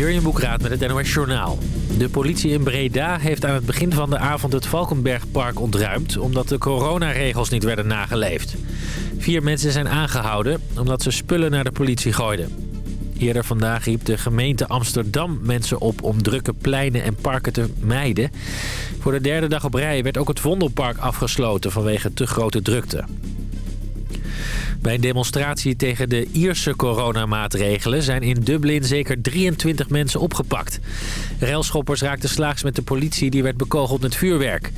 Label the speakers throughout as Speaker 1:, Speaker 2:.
Speaker 1: Jurjen Boekraat met het NOS Journaal. De politie in Breda heeft aan het begin van de avond het Valkenbergpark ontruimd... omdat de coronaregels niet werden nageleefd. Vier mensen zijn aangehouden omdat ze spullen naar de politie gooiden. Eerder vandaag riep de gemeente Amsterdam mensen op om drukke pleinen en parken te mijden. Voor de derde dag op rij werd ook het Vondelpark afgesloten vanwege te grote drukte. Bij een demonstratie tegen de Ierse coronamaatregelen zijn in Dublin zeker 23 mensen opgepakt. Railschoppers raakten slaags met de politie die werd bekogeld met vuurwerk.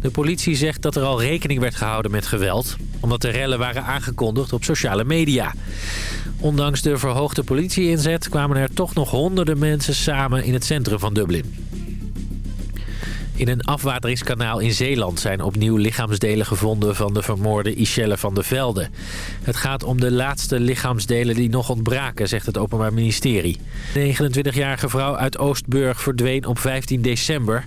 Speaker 1: De politie zegt dat er al rekening werd gehouden met geweld... omdat de rellen waren aangekondigd op sociale media. Ondanks de verhoogde politieinzet kwamen er toch nog honderden mensen samen in het centrum van Dublin. In een afwateringskanaal in Zeeland zijn opnieuw lichaamsdelen gevonden van de vermoorde Ischelle van der Velde. Het gaat om de laatste lichaamsdelen die nog ontbraken, zegt het Openbaar Ministerie. De 29-jarige vrouw uit Oostburg verdween op 15 december.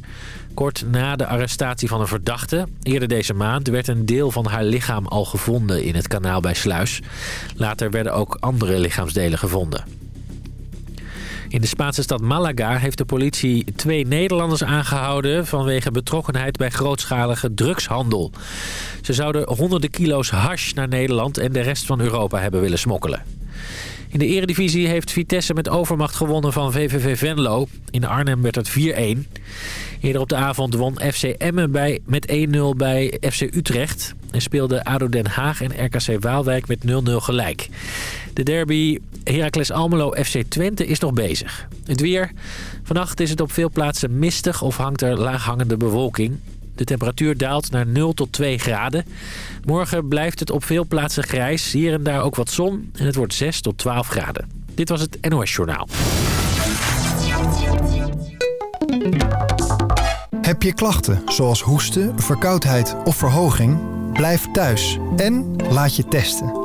Speaker 1: Kort na de arrestatie van een verdachte, eerder deze maand, werd een deel van haar lichaam al gevonden in het kanaal bij Sluis. Later werden ook andere lichaamsdelen gevonden. In de Spaanse stad Malaga heeft de politie twee Nederlanders aangehouden... vanwege betrokkenheid bij grootschalige drugshandel. Ze zouden honderden kilo's hash naar Nederland en de rest van Europa hebben willen smokkelen. In de eredivisie heeft Vitesse met overmacht gewonnen van VVV Venlo. In Arnhem werd het 4-1. Eerder op de avond won FC Emmen bij, met 1-0 bij FC Utrecht. En speelde ADO Den Haag en RKC Waalwijk met 0-0 gelijk. De derby Heracles Almelo FC Twente is nog bezig. Het weer. Vannacht is het op veel plaatsen mistig of hangt er laaghangende bewolking. De temperatuur daalt naar 0 tot 2 graden. Morgen blijft het op veel plaatsen grijs. Hier en daar ook wat zon. En het wordt 6 tot 12 graden. Dit was het NOS Journaal.
Speaker 2: Heb je klachten zoals hoesten, verkoudheid of verhoging? Blijf thuis en laat je testen.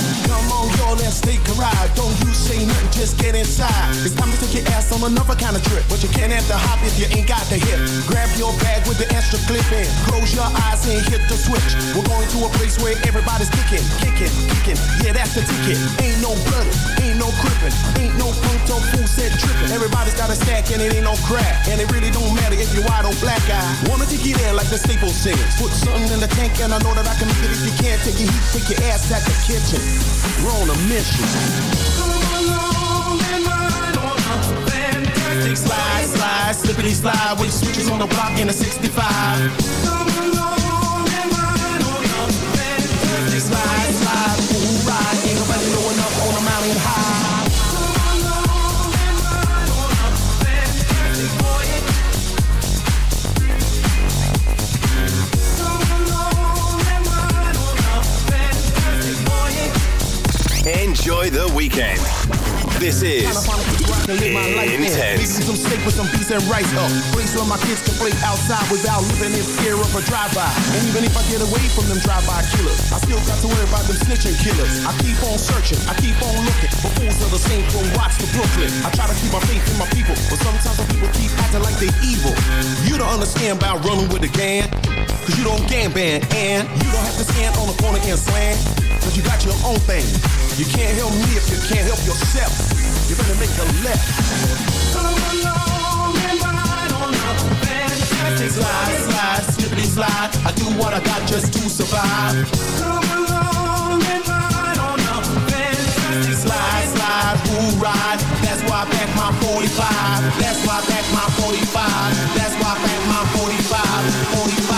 Speaker 3: Come on, y'all, let's take a ride. Don't you say nothing, just get inside. It's time to take your ass on another kind of trip. But you can't have the hop if you ain't got the hip. Grab your bag with the extra clip in. Close your eyes and hit the switch. We're going to a place where everybody's kicking, kicking, kicking. Yeah, that's the ticket. Ain't no bloody, ain't no crippin', ain't no punto fool said trippin'. Everybody's got a stack and it ain't no crack. And it really don't matter if you're white or black guy. Wanna take you there like the Staples singers. Put something in the tank and I know that I can make it if you can't take your. Take your ass to the kitchen. We're on a mission. Come along and ride on a fantastic slide, slide, slippity slide with switches on the block in a 65. Slide, slide, cool ride,
Speaker 4: This is Intense.
Speaker 3: some steak with some beef and rice uh, up. Place where my kids can play outside without living in fear of a drive-by. And even if I get away from them drive-by killers, I still got to worry about them snitching killers. I keep on searching, I keep on looking for fools of the same from Watts to Brooklyn. I try to keep my faith in my people, but sometimes some people keep acting like they evil. You don't understand about running with the gang, cause you don't gang band, and you don't have to stand on the corner and slang, cause you got your own thing. You can't help me if you can't help yourself. You better make a left. Come along and ride on the fantastic slide, slide, slippity slide. I do what I got just to survive. Come along and ride on the fantastic slide, slide, who ride? That's why I back my 45. That's why I back my 45. That's why I back my 45. 45,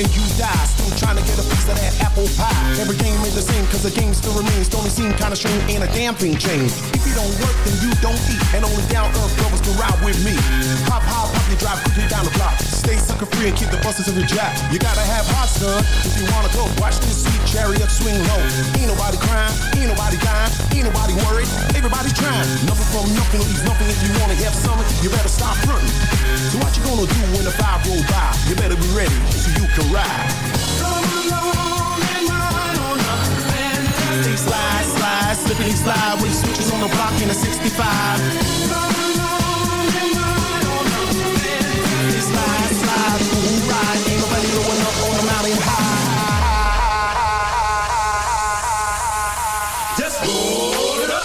Speaker 3: and you die. Still trying to get a piece of that apple pie. Every game is the same, cause the game still remains. Don't it seem kinda strange, ain't a damn thing changed. If you don't work, then you don't eat. And only down earth brothers can ride with me. Pop, hop, pop, you drive quickly down the block. Stay sucker free and keep the buses of the jack. You gotta have hot, son, if you wanna go. Watch this sweet chariot swing low. Ain't nobody crying, ain't nobody dying, ain't nobody worried. Everybody's trying. Nothing from nothing leaves nothing. If you wanna have something, you better stop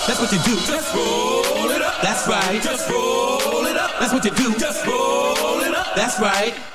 Speaker 3: That's what you do
Speaker 5: Just fold it up
Speaker 3: That's right.
Speaker 5: Just roll it up.
Speaker 3: That's what you do.
Speaker 5: Just roll it up.
Speaker 3: That's right.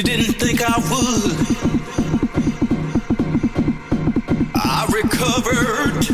Speaker 6: You didn't think I would. I recovered.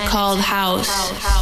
Speaker 7: It's called house.